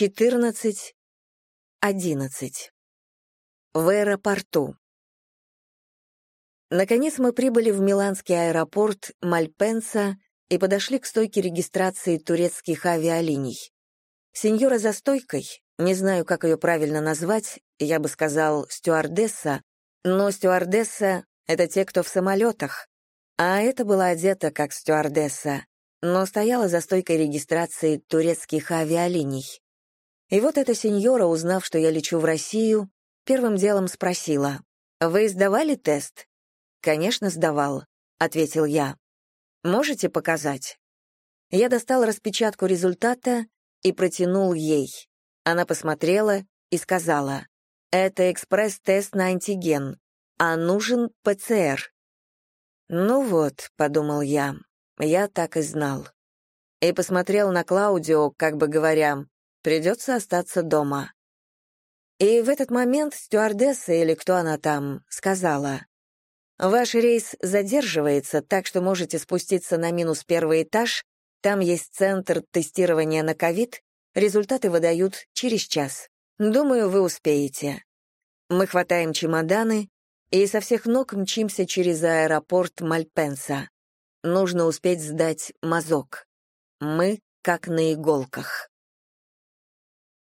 14, 11. В аэропорту. Наконец мы прибыли в миланский аэропорт Мальпенса и подошли к стойке регистрации турецких авиалиний. Сеньора за стойкой, не знаю, как ее правильно назвать, я бы сказал стюардесса, но стюардесса — это те, кто в самолетах, а это была одета как стюардесса, но стояла за стойкой регистрации турецких авиалиний. И вот эта сеньора, узнав, что я лечу в Россию, первым делом спросила, «Вы сдавали тест?» «Конечно, сдавал», — ответил я. «Можете показать?» Я достал распечатку результата и протянул ей. Она посмотрела и сказала, «Это экспресс-тест на антиген, а нужен ПЦР». «Ну вот», — подумал я, — «я так и знал». И посмотрел на Клаудио, как бы говоря, «Придется остаться дома». И в этот момент стюардесса или кто она там сказала, «Ваш рейс задерживается, так что можете спуститься на минус первый этаж, там есть центр тестирования на ковид, результаты выдают через час. Думаю, вы успеете». Мы хватаем чемоданы и со всех ног мчимся через аэропорт Мальпенса. Нужно успеть сдать мазок. Мы как на иголках.